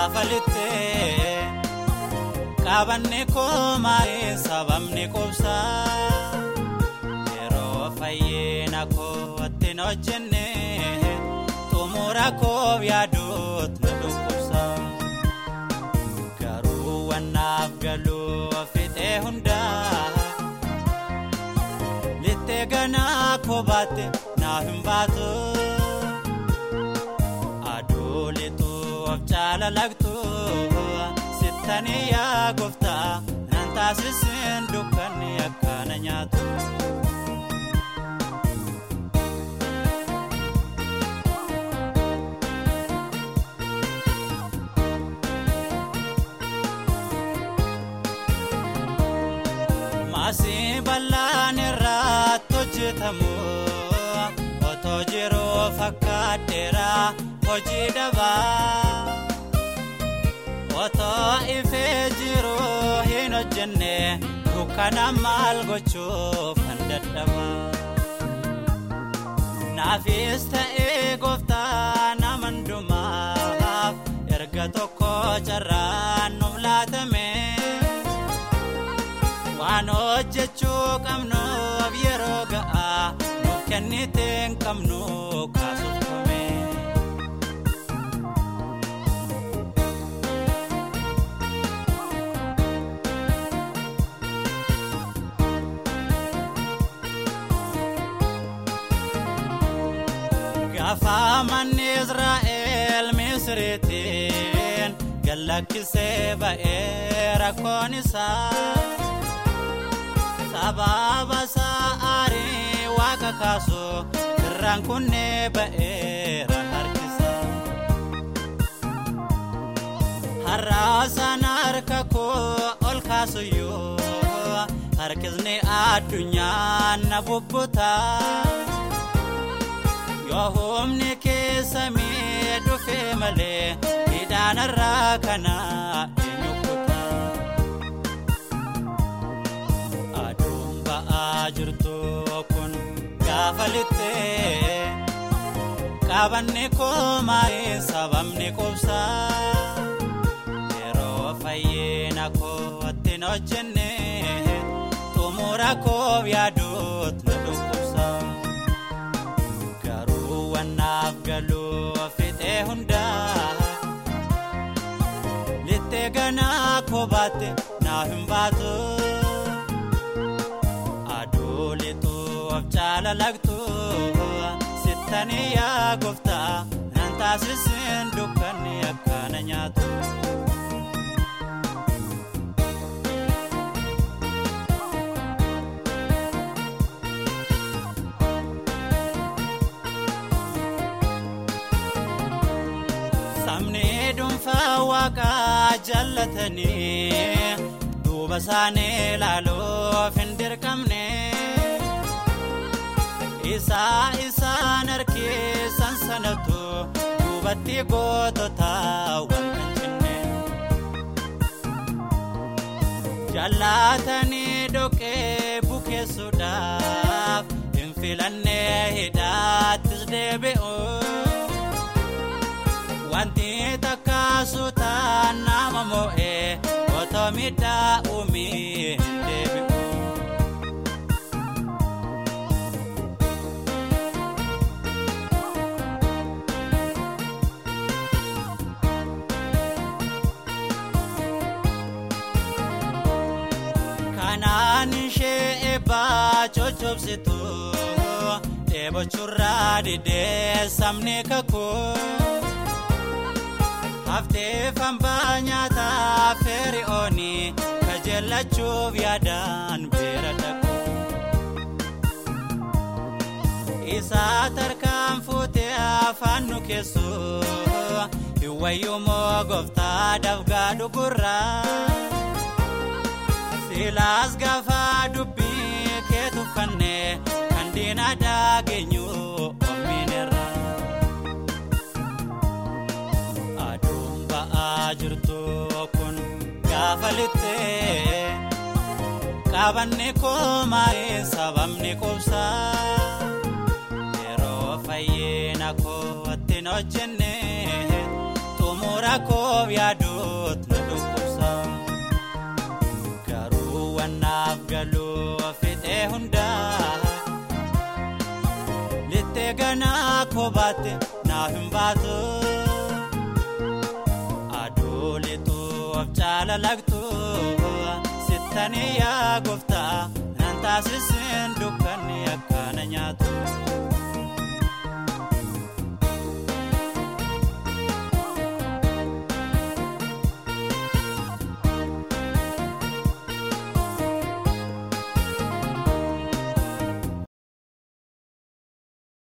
gaafa lixxee qabanne koomaa'ee sababni qubsaa yeroo fayyina kootti na hojjenne xumura koof yaaduut na dhukkubsa garuu wannaaf galuu fixee hundaa lixxee ganaa koo baatte naaf hin baatu. Jaalalaktu sittanii yaa gooftaa nan taasisin dukkanni akkana nyaatu. Maasii bal'aan irratti hojjetamu otoo jiruu fakkaadheera hojii dabaa. Dukkana maal gochuuf kan dadhaba. Naafis ta'ee gooftaa nama hundumaaf erga tokko carraan nuuf laatame. Waan hojjechuu qabnuuf yeroo ga'aa nuuf kennitee hin qabnu Gaafa manni Israa'eel Misiriitiin gallakkisee ba'ee rakkoon isaa sababa sa'aarii waaqa kaasu irraan kunnee ba'eera harkisa. Har'aasaan harka koo ol kaasuyyuu harkisni addunyaa na bubbutaa. Yoo humni keessa mee dhufee malee hidhaanarraa kana eenyu kutaa aduun ba'aa jirtu kun gaafa lixxee qabanne koomaa'ee sababni qubsaa yeroo fayyina kootti na hojjenne xumura koof yaaduut koo baatte naaf hin baatu aduu lixuuf jaalalaktu sittanii yaa gooftaa nan taasisin dukkanni akkana nyaatu. Sabni dhuunfaa waaqaa jaallatanii duuba isaanii ilaaluuf hin dirqamne. Isaa isaan harkisan sanatu duubatti gootota wanta cinne. Jaallatanii dhoqqee bukeessuudhaaf hin filannee hidhaattis deebi'u. Wanti takkaasuutaan nama moo'ee otoo miidhaa uumii hin deebi'u. Kanaan ishee eebbaa coccobsitu dheebochurraa didee sabni kakuu. Haftee fambaa nyaataa feeri'ooni kajeellachuuf yaadaan beera dhaqu. Isaa tarkaan fuutee afaan nu keessu hiwayyumoo gooftaa dafgaa dhugurraa. Silaas gaafaa dubbii kee tuffannee kan diinaa dhaageenyu jirtu kun gaafalittee qabanne komaa'ee sababni qubsaa yeroo fayyina koowwatti na hojjenne xumura koob yaaduutu na dhukkubsa garuu wannaaf galuu fixee hundaa littee ganaa koo baatte naaf hin baatu. Of jaalalaktu sittanii yaa gooftaa naan taasisin dukkanni akkana nyaatu.